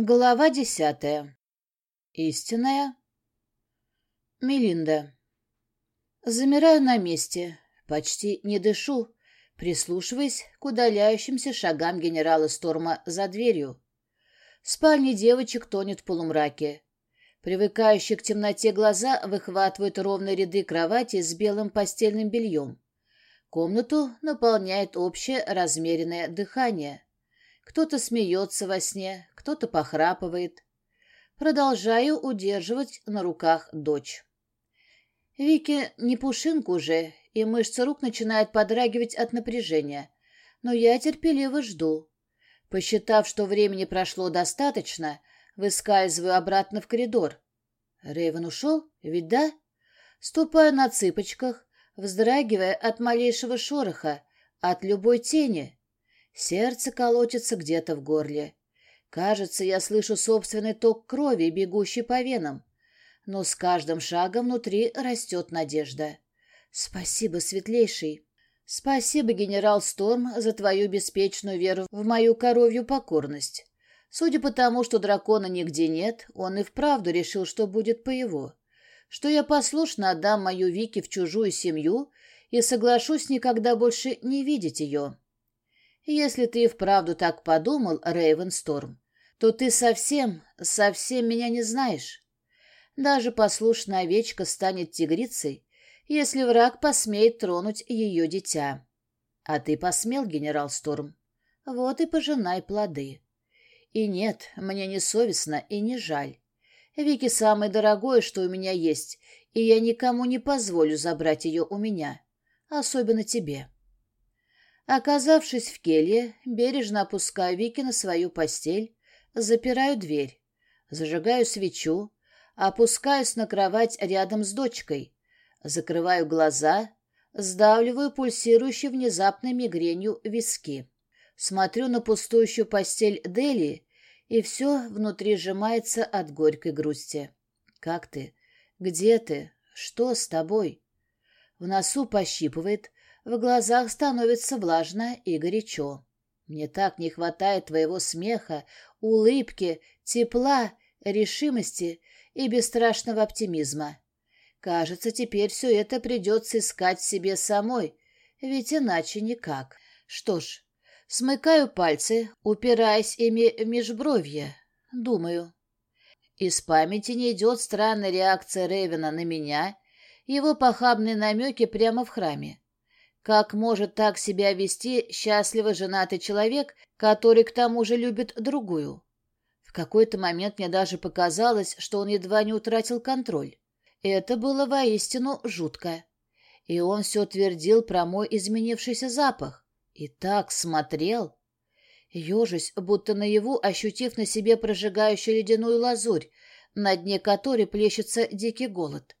Глава десятая. Истинная. Мелинда. Замираю на месте, почти не дышу, прислушиваясь к удаляющимся шагам генерала Сторма за дверью. Спальня девочек тонет в полумраке. Привыкающие к темноте глаза выхватывают ровные ряды кровати с белым постельным бельем. Комнату наполняет общее размеренное дыхание. Кто-то смеется во сне, кто-то похрапывает. Продолжаю удерживать на руках дочь. Вики не пушинка уже, и мышцы рук начинают подрагивать от напряжения. Но я терпеливо жду. Посчитав, что времени прошло достаточно, выскальзываю обратно в коридор. Рейвен ушел? Ведь да? Ступаю на цыпочках, вздрагивая от малейшего шороха, от любой тени. Сердце колотится где-то в горле. Кажется, я слышу собственный ток крови, бегущий по венам. Но с каждым шагом внутри растет надежда. Спасибо, светлейший. Спасибо, генерал Сторм, за твою беспечную веру в мою коровью покорность. Судя по тому, что дракона нигде нет, он и вправду решил, что будет по его. Что я послушно отдам мою Вики в чужую семью и соглашусь никогда больше не видеть ее. Если ты и вправду так подумал, Рейвенсторм, то ты совсем, совсем меня не знаешь. Даже послушная овечка станет тигрицей, если враг посмеет тронуть ее дитя. А ты посмел, генерал Сторм. Вот и пожинай плоды. И нет, мне не совестно и не жаль. Вики самое дорогое, что у меня есть, и я никому не позволю забрать ее у меня, особенно тебе. Оказавшись в келье, бережно опускаю Вики на свою постель, запираю дверь, зажигаю свечу, опускаюсь на кровать рядом с дочкой, закрываю глаза, сдавливаю пульсирующей внезапной мигренью виски. Смотрю на пустующую постель Дели, и все внутри сжимается от горькой грусти. «Как ты? Где ты? Что с тобой?» В носу пощипывает, в глазах становится влажно и горячо. Мне так не хватает твоего смеха, улыбки, тепла, решимости и бесстрашного оптимизма. Кажется, теперь все это придется искать в себе самой, ведь иначе никак. Что ж, смыкаю пальцы, упираясь ими в межбровье. Думаю. Из памяти не идет странная реакция Рейвена на меня, его похабные намеки прямо в храме. Как может так себя вести счастливо женатый человек, который к тому же любит другую? В какой-то момент мне даже показалось, что он едва не утратил контроль. Это было воистину жутко. И он все твердил про мой изменившийся запах. И так смотрел. Ежась, будто наяву, ощутив на себе прожигающую ледяную лазурь, на дне которой плещется дикий голод.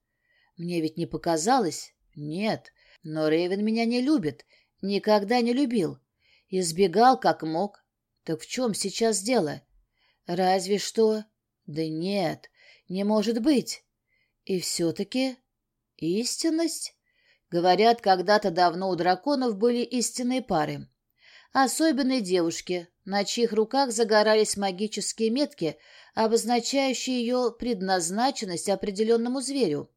Мне ведь не показалось? Нет, но Рейвен меня не любит, никогда не любил. Избегал как мог. Так в чем сейчас дело? Разве что... Да нет, не может быть. И все-таки... Истинность? Говорят, когда-то давно у драконов были истинные пары. Особенные девушки, на чьих руках загорались магические метки, обозначающие ее предназначенность определенному зверю.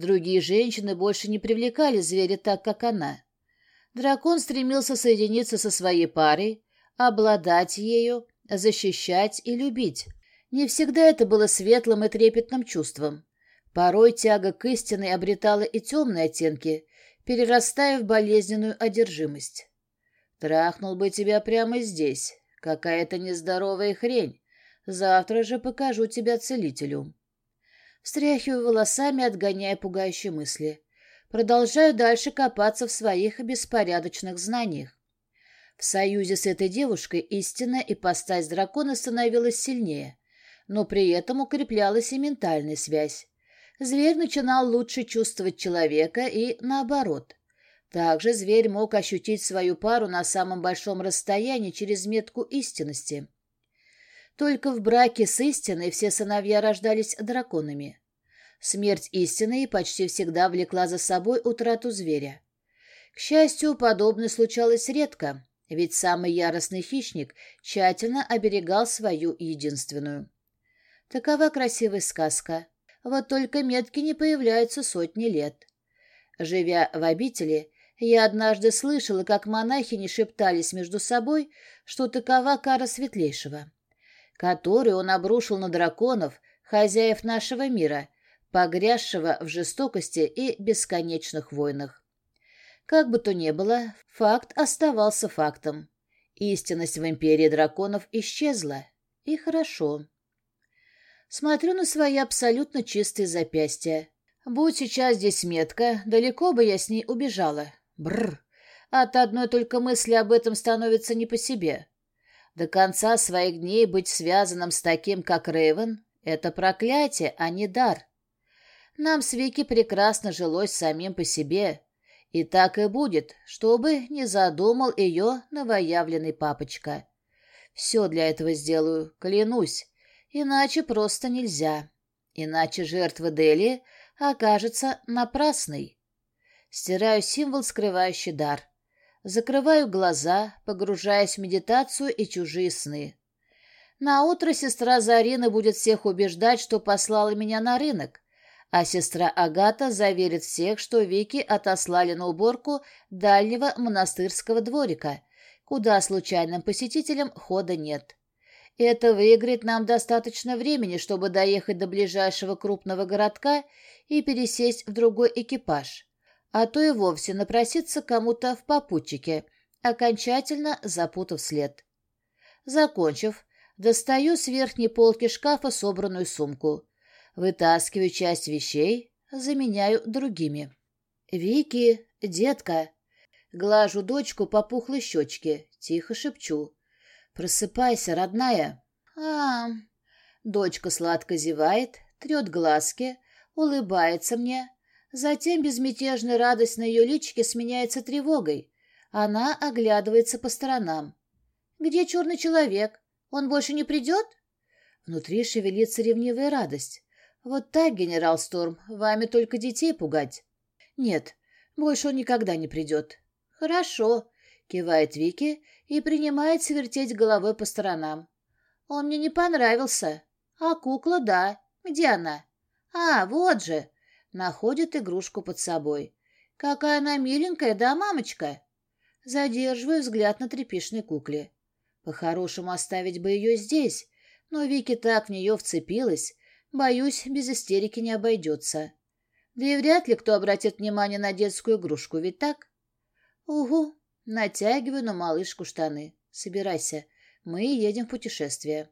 Другие женщины больше не привлекали зверя так, как она. Дракон стремился соединиться со своей парой, обладать ею, защищать и любить. Не всегда это было светлым и трепетным чувством. Порой тяга к истине обретала и темные оттенки, перерастая в болезненную одержимость. «Трахнул бы тебя прямо здесь. Какая-то нездоровая хрень. Завтра же покажу тебя целителю». Встряхиваю волосами, отгоняя пугающие мысли. Продолжаю дальше копаться в своих беспорядочных знаниях. В союзе с этой девушкой истинная ипостась дракона становилась сильнее, но при этом укреплялась и ментальная связь. Зверь начинал лучше чувствовать человека и наоборот. Также зверь мог ощутить свою пару на самом большом расстоянии через метку истинности. Только в браке с истиной все сыновья рождались драконами. Смерть истины почти всегда влекла за собой утрату зверя. К счастью, подобное случалось редко, ведь самый яростный хищник тщательно оберегал свою единственную. Такова красивая сказка. Вот только метки не появляются сотни лет. Живя в обители, я однажды слышала, как монахини шептались между собой, что такова кара светлейшего, которую он обрушил на драконов, хозяев нашего мира, погрязшего в жестокости и бесконечных войнах. Как бы то ни было, факт оставался фактом. Истинность в империи драконов исчезла. И хорошо. Смотрю на свои абсолютно чистые запястья. Будь сейчас здесь метка, далеко бы я с ней убежала. Бррр. От одной только мысли об этом становится не по себе. До конца своих дней быть связанным с таким, как Рейвен, это проклятие, а не дар. Нам с Вики прекрасно жилось самим по себе, и так и будет, чтобы не задумал ее новоявленный папочка. Все для этого сделаю, клянусь, иначе просто нельзя. Иначе жертва Дели окажется напрасной. Стираю символ, скрывающий дар. Закрываю глаза, погружаясь в медитацию и чужие сны. На утро сестра Зарина будет всех убеждать, что послала меня на рынок, а сестра Агата заверит всех, что Вики отослали на уборку дальнего монастырского дворика, куда случайным посетителям хода нет. Это выиграет нам достаточно времени, чтобы доехать до ближайшего крупного городка и пересесть в другой экипаж, а то и вовсе напроситься кому-то в попутчике, окончательно запутав след. Закончив, достаю с верхней полки шкафа собранную сумку. Вытаскиваю часть вещей, заменяю другими. «Вики, детка!» Глажу дочку по пухлой щечке, тихо шепчу. «Просыпайся, родная!» а, Дочка сладко зевает, трет глазки, улыбается мне. Затем безмятежная радость на ее личике сменяется тревогой. Она оглядывается по сторонам. «Где черный человек? Он больше не придет?» Внутри шевелится ревнивая радость. «Вот так, генерал Сторм, вами только детей пугать». «Нет, больше он никогда не придет». «Хорошо», — кивает Вики и принимает свертеть головой по сторонам. «Он мне не понравился. А кукла, да. Где она?» «А, вот же!» — находит игрушку под собой. «Какая она миленькая, да, мамочка?» Задерживаю взгляд на тряпичной кукле. По-хорошему оставить бы ее здесь, но Вики так в нее вцепилась, Боюсь, без истерики не обойдется. Да и вряд ли кто обратит внимание на детскую игрушку, ведь так? Угу. Натягиваю на малышку штаны. Собирайся. Мы едем в путешествие.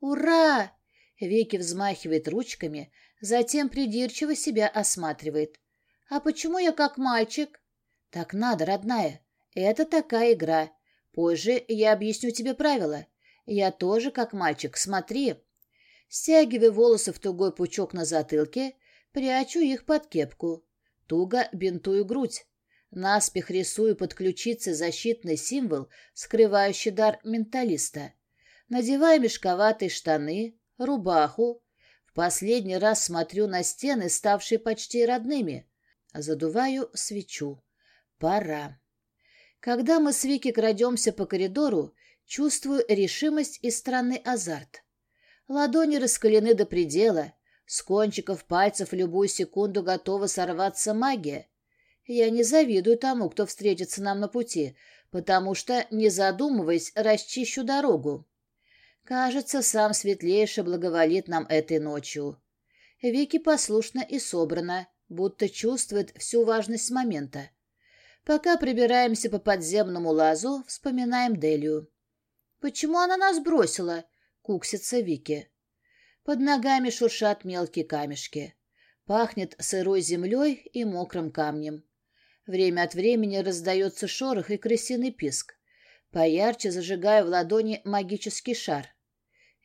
Ура! Веки взмахивает ручками, затем придирчиво себя осматривает. А почему я как мальчик? Так надо, родная. Это такая игра. Позже я объясню тебе правила. Я тоже как мальчик. Смотри. Стягиваю волосы в тугой пучок на затылке, прячу их под кепку. Туго бинтую грудь. Наспех рисую под ключицей защитный символ, скрывающий дар менталиста. Надеваю мешковатые штаны, рубаху. В последний раз смотрю на стены, ставшие почти родными. Задуваю свечу. Пора. Когда мы с Вики крадемся по коридору, чувствую решимость и странный азарт. Ладони раскалены до предела. С кончиков пальцев в любую секунду готова сорваться магия. Я не завидую тому, кто встретится нам на пути, потому что, не задумываясь, расчищу дорогу. Кажется, сам светлейший благоволит нам этой ночью. Вики послушна и собрана, будто чувствует всю важность момента. Пока прибираемся по подземному лазу, вспоминаем Делию. Почему она нас бросила? куксится Вики. Под ногами шуршат мелкие камешки. Пахнет сырой землей и мокрым камнем. Время от времени раздается шорох и крысиный писк. Поярче зажигаю в ладони магический шар.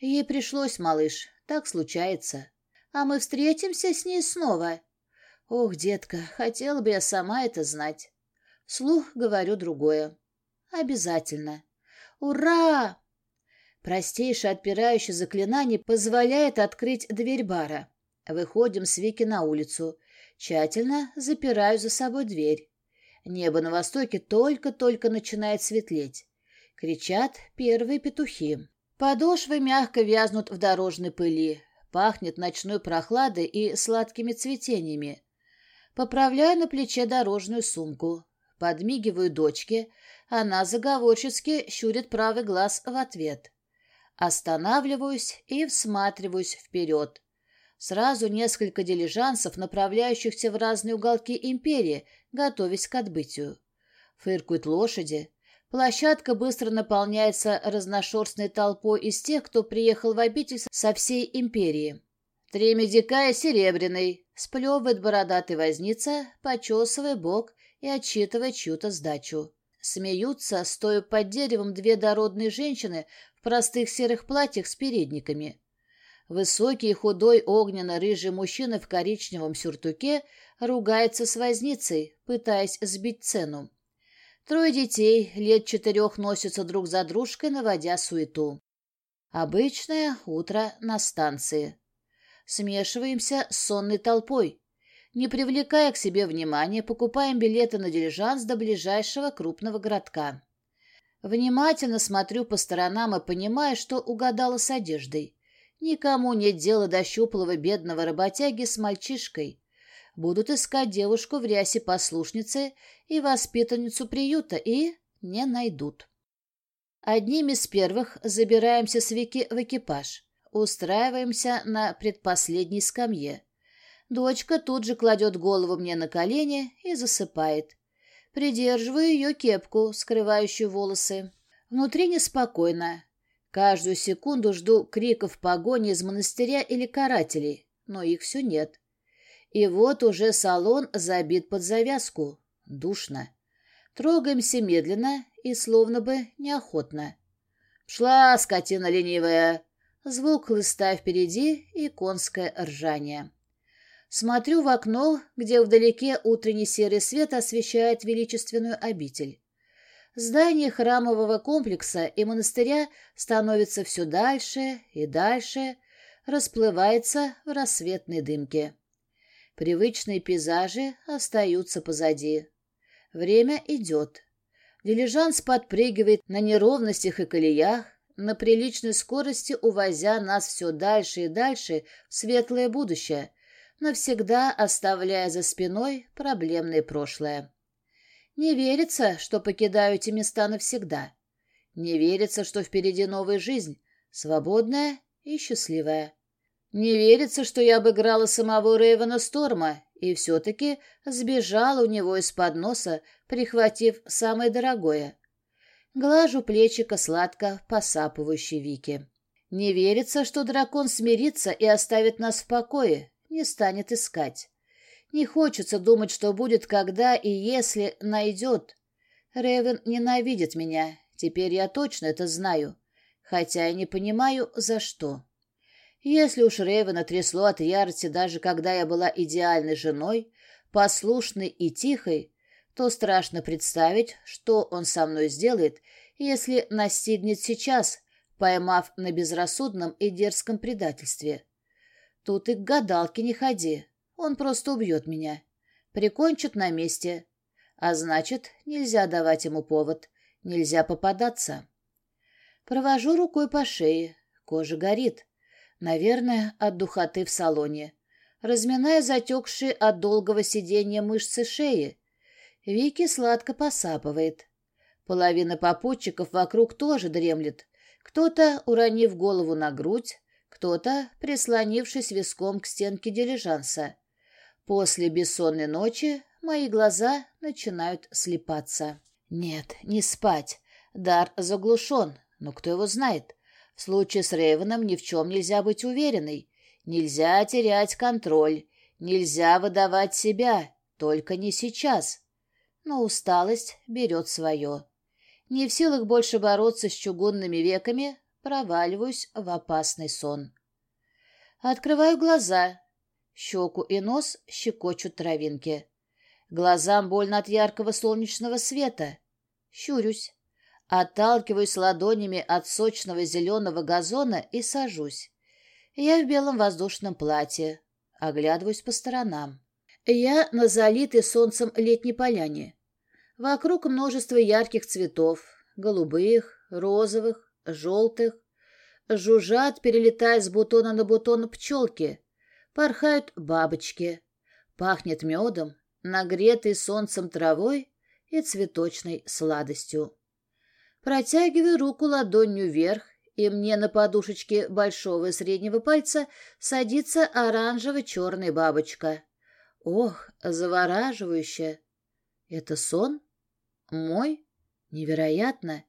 Ей пришлось, малыш, так случается. А мы встретимся с ней снова. Ох, детка, хотела бы я сама это знать. Слух говорю другое. Обязательно. Ура! Простейшее отпирающее заклинание позволяет открыть дверь бара. Выходим с Вики на улицу. Тщательно запираю за собой дверь. Небо на востоке только-только начинает светлеть. Кричат первые петухи. Подошвы мягко вязнут в дорожной пыли. Пахнет ночной прохладой и сладкими цветениями. Поправляю на плече дорожную сумку. Подмигиваю дочке. Она заговорчески щурит правый глаз в ответ. Останавливаюсь и всматриваюсь вперед. Сразу несколько дилижансов, направляющихся в разные уголки империи, готовясь к отбытию. Фыркают лошади. Площадка быстро наполняется разношерстной толпой из тех, кто приехал в обитель со всей империи. Три медика и серебряный, сплевывает бородатый возница, почесывая бок и отчитывая чью-то сдачу. Смеются, стоя под деревом, две дородные женщины в простых серых платьях с передниками. Высокий, худой, огненно-рыжий мужчина в коричневом сюртуке ругается с возницей, пытаясь сбить цену. Трое детей лет четырех носятся друг за дружкой, наводя суету. Обычное утро на станции. Смешиваемся с сонной толпой. Не привлекая к себе внимания, покупаем билеты на дилижанс до ближайшего крупного городка. Внимательно смотрю по сторонам и понимаю, что угадала с одеждой. Никому нет дела до щуплого бедного работяги с мальчишкой. Будут искать девушку в рясе послушницы и воспитанницу приюта, и не найдут. Одним из первых забираемся с Вики в экипаж. Устраиваемся на предпоследней скамье. Дочка тут же кладет голову мне на колени и засыпает. Придерживаю ее кепку, скрывающую волосы. Внутри неспокойно. Каждую секунду жду криков погони из монастыря или карателей, но их все нет. И вот уже салон забит под завязку. Душно. Трогаемся медленно и словно бы неохотно. «Шла, скотина ленивая!» Звук хлыста впереди и конское ржание. Смотрю в окно, где вдалеке утренний серый свет освещает величественную обитель. Здание храмового комплекса и монастыря становится все дальше и дальше, расплывается в рассветной дымке. Привычные пейзажи остаются позади. Время идет. Дилижанс подпрыгивает на неровностях и колеях, на приличной скорости увозя нас все дальше и дальше в светлое будущее, навсегда оставляя за спиной проблемное прошлое. Не верится, что покидаю эти места навсегда. Не верится, что впереди новая жизнь, свободная и счастливая. Не верится, что я обыграла самого Рейвена Сторма и все-таки сбежала у него из-под носа, прихватив самое дорогое. Глажу плечика сладко посапывающей Вики. Не верится, что дракон смирится и оставит нас в покое, не станет искать. Не хочется думать, что будет, когда и если найдет. Ревен ненавидит меня, теперь я точно это знаю, хотя и не понимаю, за что. Если уж Ревена трясло от ярости даже когда я была идеальной женой, послушной и тихой, то страшно представить, что он со мной сделает, если настигнет сейчас, поймав на безрассудном и дерзком предательстве. Тут и к гадалке не ходи. Он просто убьет меня. Прикончит на месте. А значит, нельзя давать ему повод. Нельзя попадаться. Провожу рукой по шее. Кожа горит. Наверное, от духоты в салоне. Разминая затекшие от долгого сидения мышцы шеи. Вики сладко посапывает. Половина попутчиков вокруг тоже дремлет. Кто-то, уронив голову на грудь, кто-то, прислонившись виском к стенке дилижанса. После бессонной ночи мои глаза начинают слепаться. Нет, не спать. Дар заглушен, но кто его знает. В случае с Рейвеном ни в чем нельзя быть уверенной. Нельзя терять контроль. Нельзя выдавать себя. Только не сейчас. Но усталость берет свое. Не в силах больше бороться с чугунными веками, проваливаюсь в опасный сон. Открываю глаза. Щеку и нос щекочут травинки. Глазам больно от яркого солнечного света. Щурюсь. Отталкиваюсь ладонями от сочного зеленого газона и сажусь. Я в белом воздушном платье. Оглядываюсь по сторонам. Я на залитой солнцем летней поляне. Вокруг множество ярких цветов. Голубых, розовых, желтых. Жужжат, перелетая с бутона на бутон пчелки. Порхают бабочки. Пахнет медом, нагретой солнцем травой и цветочной сладостью. Протягиваю руку ладонью вверх, и мне на подушечке большого и среднего пальца садится оранжево-черная бабочка. Ох, завораживающе! Это сон? Мой? Невероятно!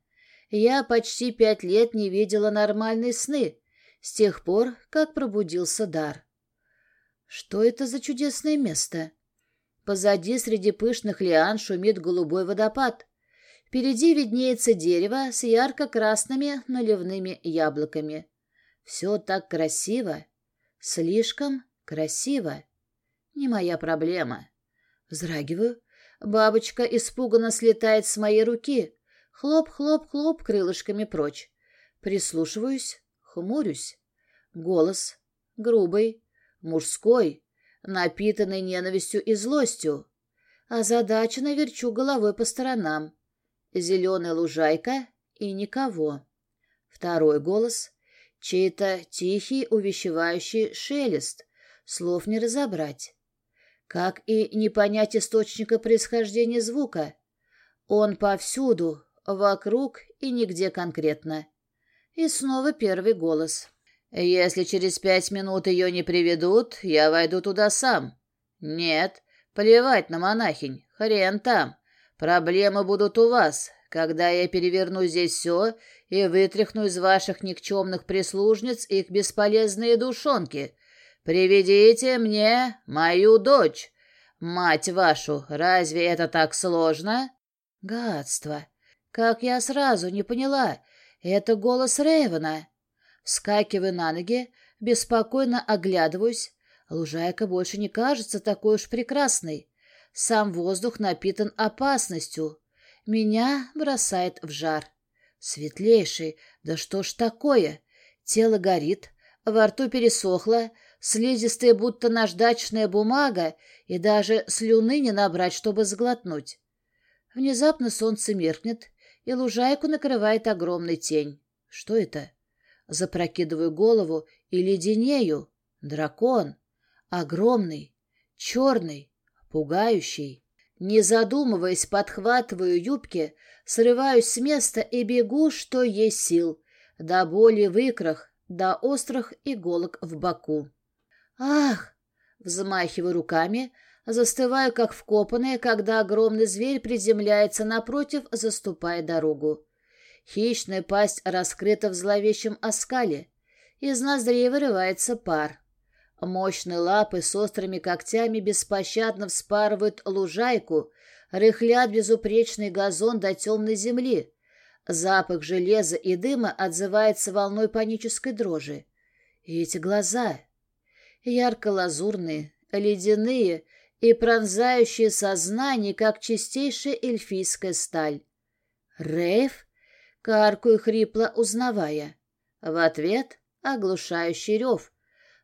Я почти пять лет не видела нормальные сны, с тех пор, как пробудился дар. Что это за чудесное место? Позади среди пышных лиан шумит голубой водопад. Впереди виднеется дерево с ярко-красными наливными яблоками. Все так красиво, слишком красиво. Не моя проблема. Вздрагиваю. Бабочка испуганно слетает с моей руки. Хлоп-хлоп-хлоп крылышками прочь. Прислушиваюсь, хмурюсь. Голос грубый, мужской, напитанный ненавистью и злостью. Озадаченно верчу головой по сторонам. Зеленая лужайка и никого. Второй голос — чей-то тихий, увещевающий шелест. Слов не разобрать. Как и не понять источника происхождения звука. Он повсюду, вокруг и нигде конкретно. И снова первый голос. «Если через пять минут ее не приведут, я войду туда сам». «Нет, плевать на монахинь, хрен там. Проблемы будут у вас, когда я переверну здесь все и вытряхну из ваших никчемных прислужниц их бесполезные душонки. Приведите мне мою дочь. Мать вашу, разве это так сложно?» «Гадство! Как я сразу не поняла, это голос Рейвена!» Вскакиваю на ноги, беспокойно оглядываюсь. Лужайка больше не кажется такой уж прекрасной. Сам воздух напитан опасностью. Меня бросает в жар. Светлейший, да что ж такое? Тело горит, во рту пересохло, слизистая будто наждачная бумага, и даже слюны не набрать, чтобы сглотнуть. Внезапно солнце меркнет, и лужайку накрывает огромный тень. Что это? Запрокидываю голову и леденею. Дракон. Огромный, черный, пугающий. Не задумываясь, подхватываю юбки, срываюсь с места и бегу, что есть сил, до боли в икрах, до острых иголок в боку. «Ах!» — взмахиваю руками, застываю, как вкопанная, когда огромный зверь приземляется напротив, заступая дорогу. Хищная пасть раскрыта в зловещем оскале. Из ноздрей вырывается пар. Мощные лапы с острыми когтями беспощадно вспарывают лужайку, рыхлят безупречный газон до темной земли. Запах железа и дыма отзывается волной панической дрожи. И эти глаза, ярко-лазурные, ледяные и пронзающие сознание, как чистейшая эльфийская сталь. Рейв? Каркую хрипло, узнавая. В ответ оглушающий рев.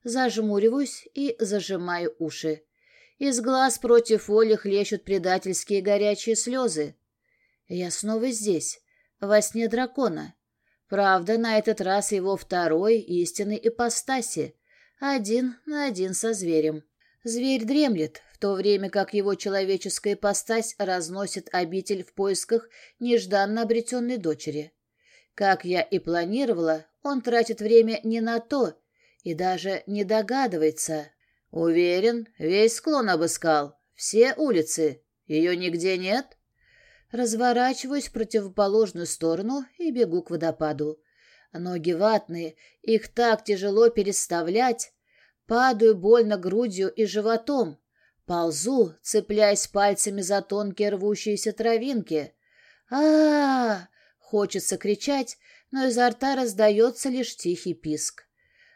Зажмуриваюсь и зажимаю уши. Из глаз против воли хлещут предательские горячие слезы. Я снова здесь, во сне дракона. Правда, на этот раз его второй истинной ипостаси, один на один со зверем. Зверь дремлет, в то время как его человеческая ипостась разносит обитель в поисках нежданно обретенной дочери. Как я и планировала, он тратит время не на то и даже не догадывается. Уверен, весь склон обыскал, все улицы. Ее нигде нет? Разворачиваюсь в противоположную сторону и бегу к водопаду. Ноги ватные, их так тяжело переставлять. Падаю больно грудью и животом. Ползу, цепляясь пальцами за тонкие рвущиеся травинки. а а, -а Хочется кричать, но изо рта раздается лишь тихий писк.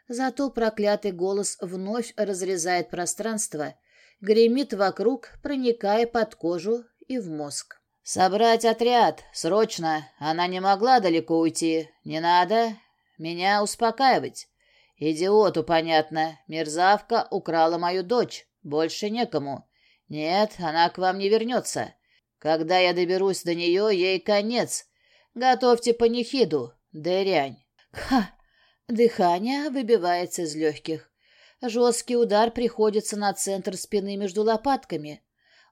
Зато проклятый голос вновь разрезает пространство, гремит вокруг, проникая под кожу и в мозг. «Собрать отряд! Срочно! Она не могла далеко уйти. Не надо меня успокаивать. Идиоту, понятно. Мерзавка украла мою дочь. Больше некому. Нет, она к вам не вернется. Когда я доберусь до нее, ей конец. Готовьте панихиду, дырянь. Ха! Дыхание выбивается из легких. Жесткий удар приходится на центр спины между лопатками.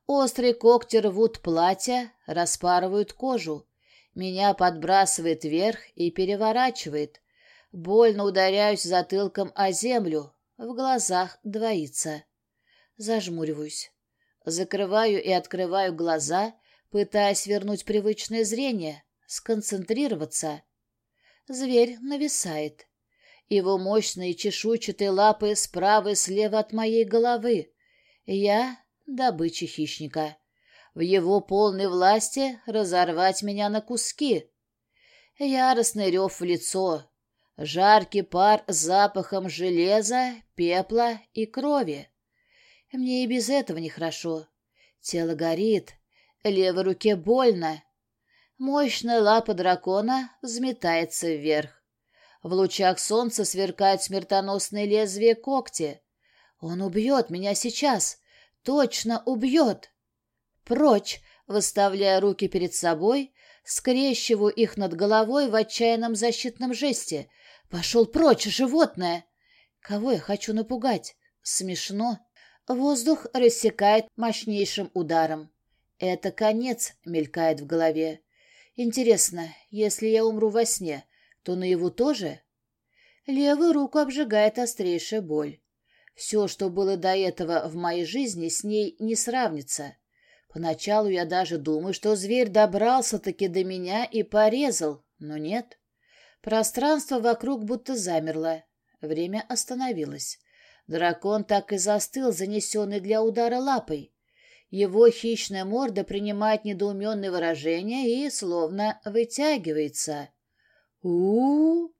Острые когти рвут платье, распарывают кожу. Меня подбрасывает вверх и переворачивает. Больно ударяюсь затылком о землю. В глазах двоится. Зажмуриваюсь. Закрываю и открываю глаза, пытаясь вернуть привычное зрение, сконцентрироваться. Зверь нависает. Его мощные чешуйчатые лапы справа и слева от моей головы. Я — добыча хищника. В его полной власти разорвать меня на куски. Яростный рев в лицо. Жаркий пар с запахом железа, пепла и крови. Мне и без этого нехорошо. Тело горит, левой руке больно. Мощная лапа дракона взметается вверх. В лучах солнца сверкают смертоносные лезвия когти. Он убьет меня сейчас. Точно убьет. Прочь, выставляя руки перед собой, скрещиваю их над головой в отчаянном защитном жесте. Пошел прочь, животное! Кого я хочу напугать? Смешно. Воздух рассекает мощнейшим ударом. Это конец, мелькает в голове. Интересно, если я умру во сне, то наяву тоже? Левую руку обжигает острейшая боль. Все, что было до этого в моей жизни, с ней не сравнится. Поначалу я даже думаю, что зверь добрался-таки до меня и порезал, но нет. Пространство вокруг будто замерло. Время остановилось. Дракон так и застыл, занесенный для удара лапой. Его хищная морда принимает недоуменное выражение и словно вытягивается. У у,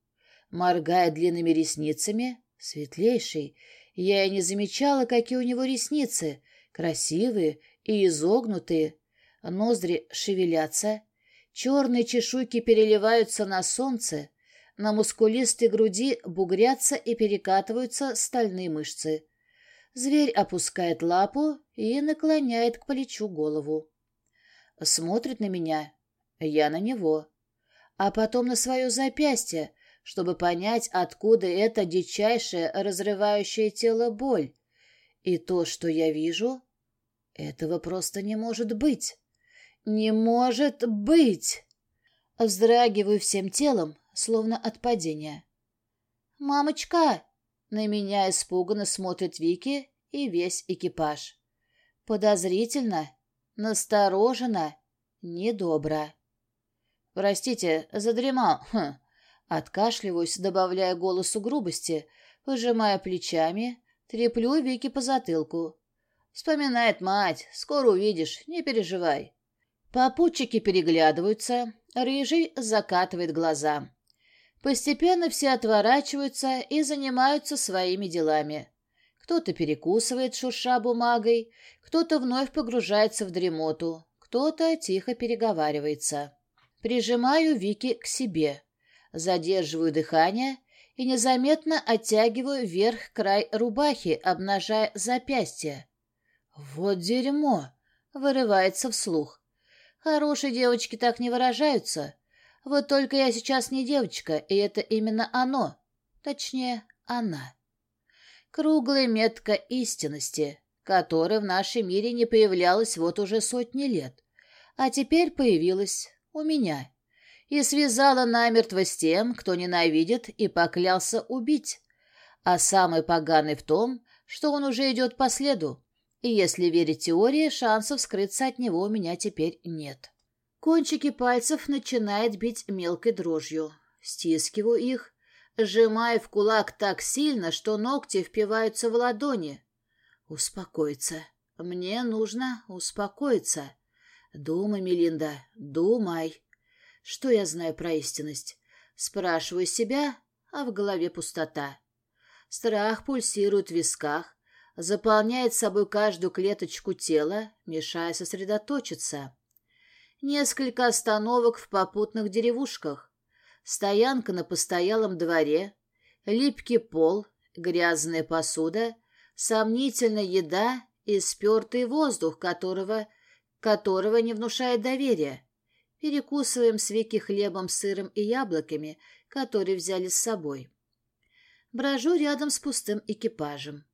Моргая длинными ресницами, светлейший. Я и не замечала, какие у него ресницы, красивые и изогнутые. Ноздри шевелятся, черные чешуйки переливаются на солнце, на мускулистой груди бугрятся и перекатываются стальные мышцы. Зверь опускает лапу и наклоняет к плечу голову. Смотрит на меня, я на него, а потом на свое запястье, чтобы понять, откуда эта дичайшая, разрывающая тело боль. И то, что я вижу, этого просто не может быть. Не может быть! Вздрагиваю всем телом, словно от падения. «Мамочка!» На меня испуганно смотрит Вики и весь экипаж. Подозрительно, настороженно, недобро. «Простите, задремал». Хм. Откашливаюсь, добавляя голосу грубости, пожимая плечами, треплю Вики по затылку. Вспоминает мать, скоро увидишь, не переживай. Попутчики переглядываются, рыжий закатывает глаза. Постепенно все отворачиваются и занимаются своими делами. Кто-то перекусывает, шурша бумагой, кто-то вновь погружается в дремоту, кто-то тихо переговаривается. Прижимаю Вики к себе, задерживаю дыхание и незаметно оттягиваю вверх край рубахи, обнажая запястье. «Вот дерьмо!» — вырывается вслух. «Хорошие девочки так не выражаются. Вот только я сейчас не девочка, и это именно оно. Точнее, она. Круглая метка истинности, которая в нашем мире не появлялась вот уже сотни лет. А теперь появилась у меня. И связала намертво с тем, кто ненавидит и поклялся убить. А самый поганый в том, что он уже идет по следу. И если верить теории, шансов скрыться от него у меня теперь нет. Кончики пальцев начинает бить мелкой дрожью. Стискиваю их, сжимая в кулак так сильно, что ногти впиваются в ладони. Успокоиться. Мне нужно успокоиться. Думай, Мелинда, думай. Что я знаю про истинность? Спрашиваю себя, а в голове пустота. Страх пульсирует в висках, заполняет собой каждую клеточку тела, мешая сосредоточиться. Несколько остановок в попутных деревушках. Стоянка на постоялом дворе, липкий пол, грязная посуда, сомнительная еда и спертый воздух, которого, которого не внушает доверия. Перекусываем с Вики хлебом, сыром и яблоками, которые взяли с собой. Брожу рядом с пустым экипажем.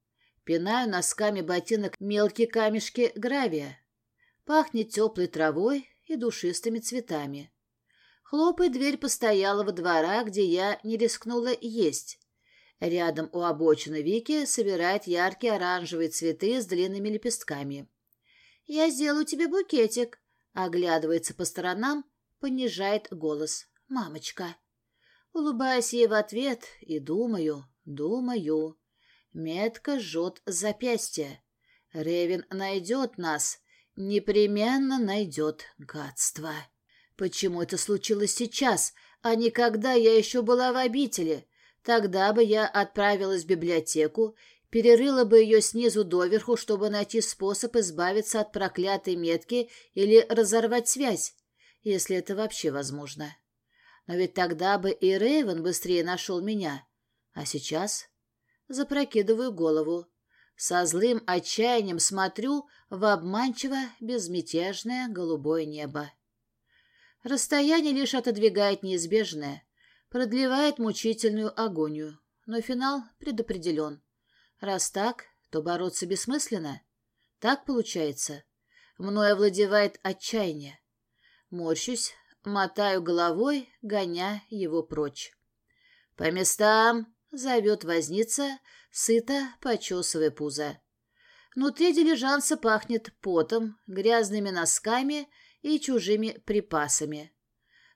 Пинаю носками ботинок мелкие камешки гравия. Пахнет теплой травой и душистыми цветами. Хлопает дверь постоялого двора, где я не рискнула есть. Рядом у обочины Вики собирает яркие оранжевые цветы с длинными лепестками. «Я сделаю тебе букетик», — оглядывается по сторонам, понижает голос. «Мамочка». Улыбаюсь ей в ответ и думаю, думаю. Метка жжет запястье. Ревен найдет нас, непременно найдет гадство. Почему это случилось сейчас, а не когда я еще была в обители? Тогда бы я отправилась в библиотеку, перерыла бы ее снизу доверху, чтобы найти способ избавиться от проклятой метки или разорвать связь, если это вообще возможно. Но ведь тогда бы и Рейвен быстрее нашел меня. А сейчас запрокидываю голову. Со злым отчаянием смотрю в обманчиво безмятежное голубое небо. Расстояние лишь отодвигает неизбежное, продлевает мучительную агонию, но финал предопределен. Раз так, то бороться бессмысленно. Так получается. Мною овладевает отчаяние. Морщусь, мотаю головой, гоня его прочь. «По местам!» — зовет возница, сыто почесывая пузо. Внутри дилижанса пахнет потом, грязными носками и чужими припасами.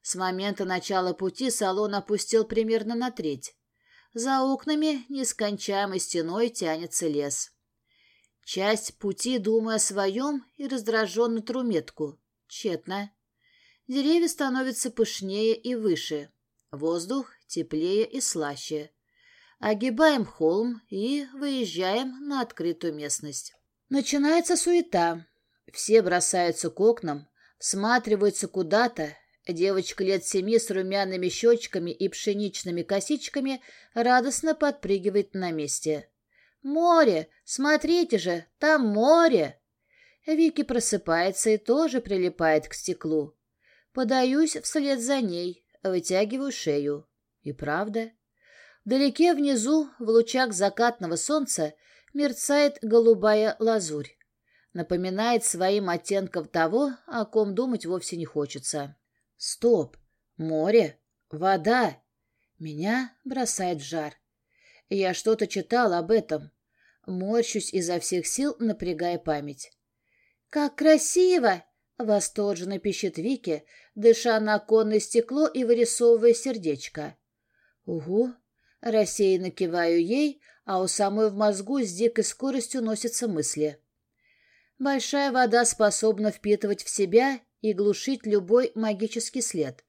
С момента начала пути салон опустил примерно на треть. За окнами нескончаемой стеной тянется лес. Часть пути, думая о своем, и раздраженно труметку. Тщетно. Деревья становятся пышнее и выше. Воздух теплее и слаще. Огибаем холм и выезжаем на открытую местность. Начинается суета. Все бросаются к окнам, всматриваются куда-то. Девочка лет семи с румяными щечками и пшеничными косичками радостно подпрыгивает на месте. «Море! Смотрите же, там море!» Вики просыпается и тоже прилипает к стеклу. Подаюсь вслед за ней, вытягиваю шею. И правда. Вдалеке внизу, в лучах закатного солнца, мерцает голубая лазурь. Напоминает своим оттенком того, о ком думать вовсе не хочется. Стоп! Море! Вода! Меня бросает жар. Я что-то читал об этом. Морщусь изо всех сил, напрягая память. «Как красиво!» — восторженно пищит Вики, дыша на оконное стекло и вырисовывая сердечко. «Угу!» — рассеянно киваю ей, а у самой в мозгу с дикой скоростью носятся мысли. Большая вода способна впитывать в себя и глушить любой магический след.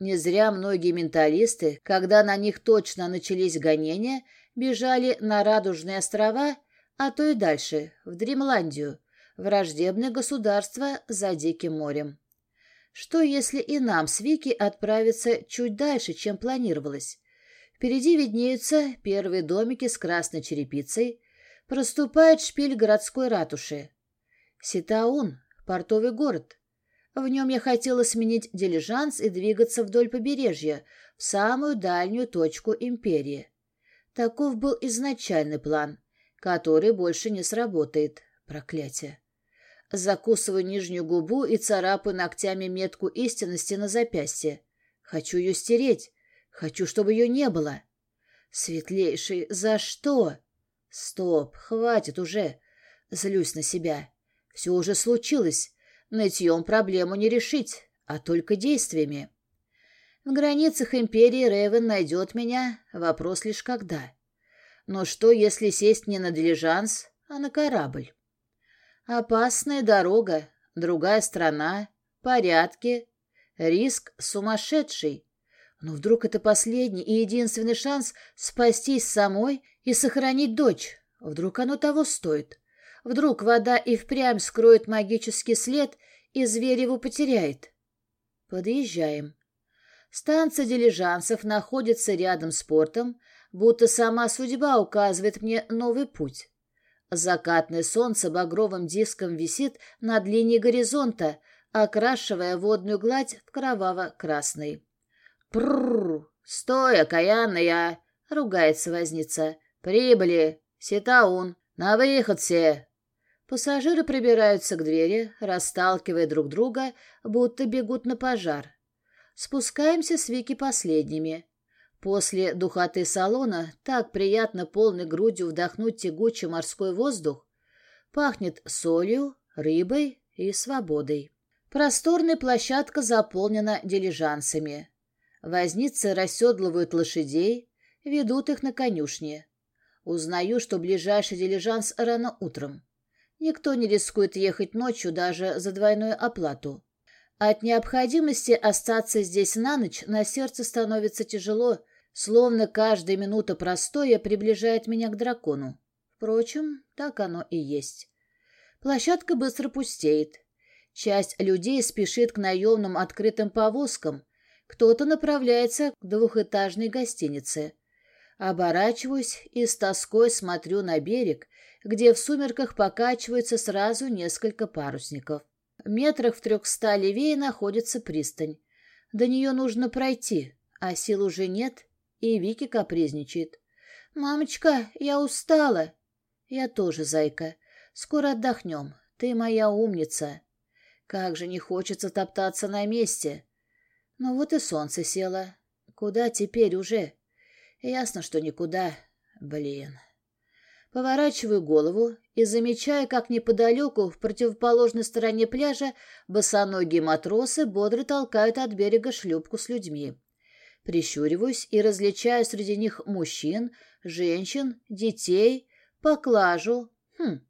Не зря многие менталисты, когда на них точно начались гонения, бежали на Радужные острова, а то и дальше, в Дримландию, враждебное государство за Диким морем. Что, если и нам с Вики отправиться чуть дальше, чем планировалось? Впереди виднеются первые домики с красной черепицей, проступает шпиль городской ратуши. Ситаун — портовый город. В нем я хотела сменить дилижанс и двигаться вдоль побережья, в самую дальнюю точку империи. Таков был изначальный план, который больше не сработает. Проклятие. Закусываю нижнюю губу и царапаю ногтями метку истинности на запястье. Хочу ее стереть. Хочу, чтобы ее не было. Светлейший, за что? Стоп, хватит уже. Злюсь на себя. Все уже случилось. Нытьем проблему не решить, а только действиями. В границах империи Ревен найдет меня, вопрос лишь когда. Но что, если сесть не на дилижанс, а на корабль? Опасная дорога, другая страна, порядки, риск сумасшедший. Но вдруг это последний и единственный шанс спастись самой и сохранить дочь. Вдруг оно того стоит. Вдруг вода и впрямь скроет магический след, и зверь его потеряет. Подъезжаем. Станция дилижансов находится рядом с портом, будто сама судьба указывает мне новый путь. Закатное солнце багровым диском висит над линией горизонта, окрашивая водную гладь в кроваво-красный. «Прррр! Стой, окаянная!» — ругается возница. «Прибыли! Ситаун! На выход все!» Пассажиры прибираются к двери, расталкивая друг друга, будто бегут на пожар. Спускаемся с Вики последними. После духоты салона так приятно полной грудью вдохнуть тягучий морской воздух. Пахнет солью, рыбой и свободой. Просторная площадка заполнена дилижансами. Возницы расседлывают лошадей, ведут их на конюшне. Узнаю, что ближайший дилижанс рано утром. Никто не рискует ехать ночью даже за двойную оплату. От необходимости остаться здесь на ночь на сердце становится тяжело, словно каждая минута простоя приближает меня к дракону. Впрочем, так оно и есть. Площадка быстро пустеет. Часть людей спешит к наемным открытым повозкам, кто-то направляется к двухэтажной гостинице. Оборачиваюсь и с тоской смотрю на берег, где в сумерках покачиваются сразу несколько парусников. Метрах в трехста левее находится пристань. До нее нужно пройти, а сил уже нет, и Вики капризничает. «Мамочка, я устала». «Я тоже, зайка. Скоро отдохнем. Ты моя умница». Как же не хочется топтаться на месте. Ну вот и солнце село. Куда теперь уже? Ясно, что никуда. Блин. Поворачиваю голову и замечаю, как неподалеку, в противоположной стороне пляжа, босоногие матросы бодро толкают от берега шлюпку с людьми. Прищуриваюсь и различаю среди них мужчин, женщин, детей, поклажу. Хм,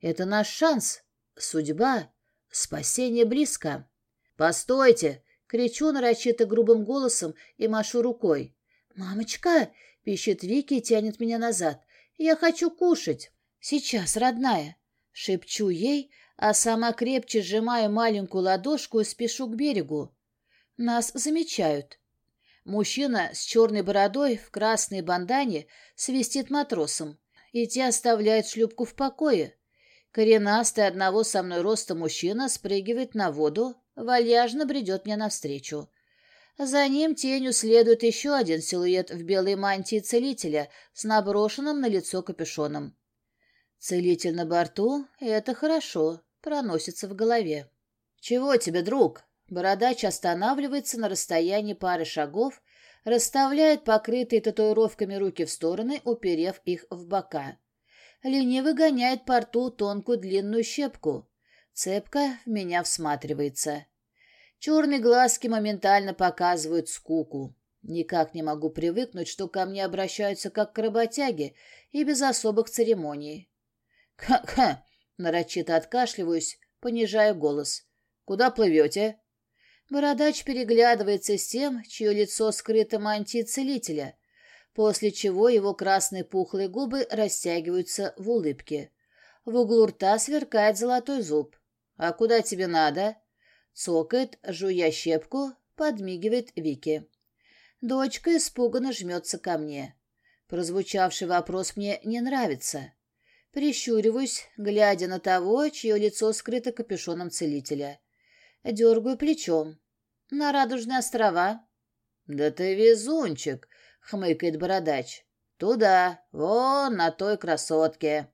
это наш шанс, судьба, спасение близко. «Постойте!» — кричу нарочито грубым голосом и машу рукой. «Мамочка!» — пищит Вики и тянет меня назад. Я хочу кушать. Сейчас, родная. Шепчу ей, а сама крепче сжимаю маленькую ладошку и спешу к берегу. Нас замечают. Мужчина с черной бородой в красной бандане свистит матросом, и те оставляют шлюпку в покое. Коренастый одного со мной роста мужчина спрыгивает на воду, вальяжно бредет мне навстречу. За ним тенью следует еще один силуэт в белой мантии целителя с наброшенным на лицо капюшоном. Целитель на борту — это хорошо, проносится в голове. «Чего тебе, друг?» Бородач останавливается на расстоянии пары шагов, расставляет покрытые татуировками руки в стороны, уперев их в бока. Лениво гоняет по рту тонкую длинную щепку. Цепка в меня всматривается. Черные глазки моментально показывают скуку. Никак не могу привыкнуть, что ко мне обращаются как к работяге и без особых церемоний. «Ха-ха!» — нарочито откашливаюсь, понижая голос. «Куда плывете?» Бородач переглядывается с тем, чье лицо скрыто мантией целителя, после чего его красные пухлые губы растягиваются в улыбке. В углу рта сверкает золотой зуб. «А куда тебе надо?» Цокает, жуя щепку, подмигивает Вике. Дочка испуганно жмется ко мне. Прозвучавший вопрос мне не нравится. Прищуриваюсь, глядя на того, чье лицо скрыто капюшоном целителя. Дергаю плечом. На Радужные острова. «Да ты везунчик!» — хмыкает бородач. «Туда, вон на той красотке!»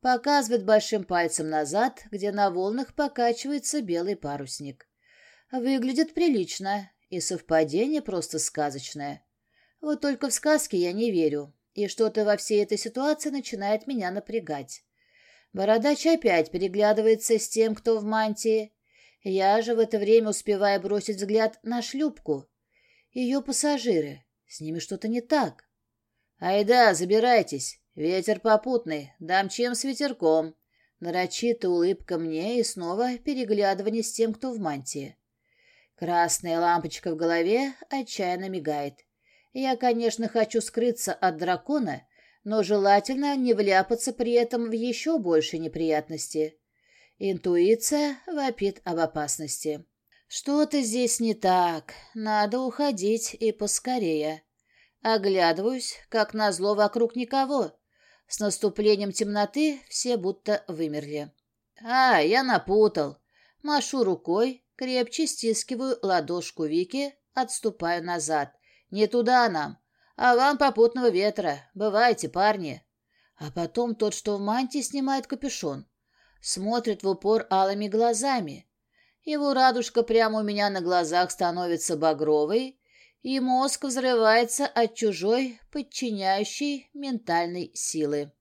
Показывает большим пальцем назад, где на волнах покачивается белый парусник. Выглядит прилично, и совпадение просто сказочное. Вот только в сказки я не верю, и что-то во всей этой ситуации начинает меня напрягать. Бородач опять переглядывается с тем, кто в мантии. Я же в это время успеваю бросить взгляд на шлюпку. Ее пассажиры. С ними что-то не так. «Айда, забирайтесь!» Ветер попутный, дам чем с ветерком. Нарочито улыбка мне и снова переглядывание с тем, кто в мантии. Красная лампочка в голове отчаянно мигает. Я, конечно, хочу скрыться от дракона, но желательно не вляпаться при этом в еще больше неприятности. Интуиция вопит об опасности. Что-то здесь не так, надо уходить и поскорее. Оглядываюсь, как назло вокруг никого. С наступлением темноты все будто вымерли. «А, я напутал!» Машу рукой, крепче стискиваю ладошку Вики, отступаю назад. Не туда нам, а вам попутного ветра. Бывайте, парни. А потом тот, что в мантии, снимает капюшон. Смотрит в упор алыми глазами. Его радужка прямо у меня на глазах становится багровой, и мозг взрывается от чужой, подчиняющей ментальной силы.